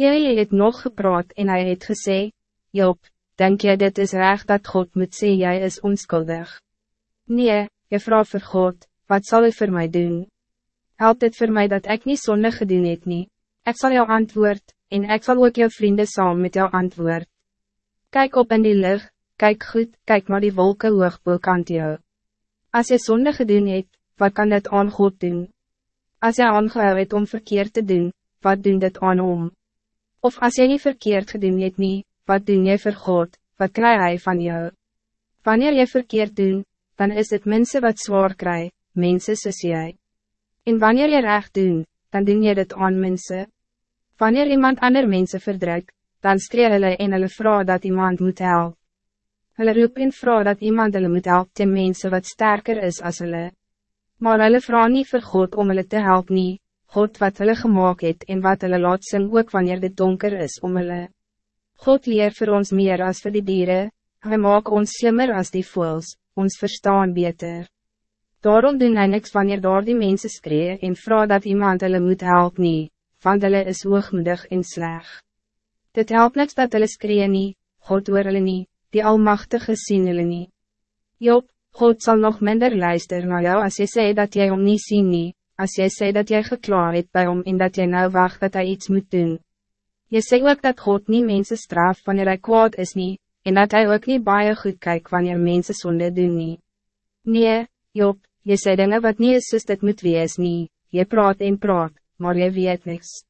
Jy het nog gepraat en hij het gesê, Job, denk jy dit is recht dat God moet sê jy is onskuldig? Nee, je vraag vir God, wat zal hij voor mij doen? Help dit voor mij dat ik niet zonde gedoen het nie. Ik zal jou antwoord, en ik zal ook jou vrienden saam met jou antwoord. Kijk op in die lucht, kijk goed, kijk maar die wolken hoog boekant jou. Als je zonde gedoen het, wat kan dit aan God doen? Als je aangehou het om verkeerd te doen, wat doen dit aan om? Of als je niet verkeerd gedoen het nie, wat doen je voor God, wat krijg hij van jou? Wanneer je verkeerd doen, dan is het mensen wat zwaar krijg, mensen soos jy. En wanneer je recht doen, dan doen je dit aan mensen. Wanneer iemand ander mensen verdruk, dan skree hulle en hulle vraag dat iemand moet helpen. Hulle roep en vraag dat iemand hulle moet helpen ten mensen wat sterker is als hulle. Maar hulle vraag niet vir God om hulle te helpen nie, God wat hulle gemaakt het en wat hulle laat sing ook wanneer dit donker is om hulle. God leer voor ons meer als voor die dieren, hij maakt ons slimmer als die voels, ons verstaan beter. Daarom doen hy niks wanneer daar die mense skree en vraag dat iemand hulle moet helpen nie, want hulle is hoogmoedig en sleg. Dit helpt niks dat hulle skree nie, God hoor hulle nie, die Almachtige sien hulle nie. Job, God zal nog minder luisteren naar jou als je zei dat jij om niet zien nie, als jij zei dat jij geklaar het bij om en dat jij nou wacht dat hij iets moet doen. Je zegt ook dat God niet mensen straf wanneer hij kwaad is niet, en dat hij ook niet baie goed kijkt wanneer mensen zonde doen niet. Nee, Job, je zei dingen wat niet is soos dit moet wees nie, je praat en praat, maar je weet niks.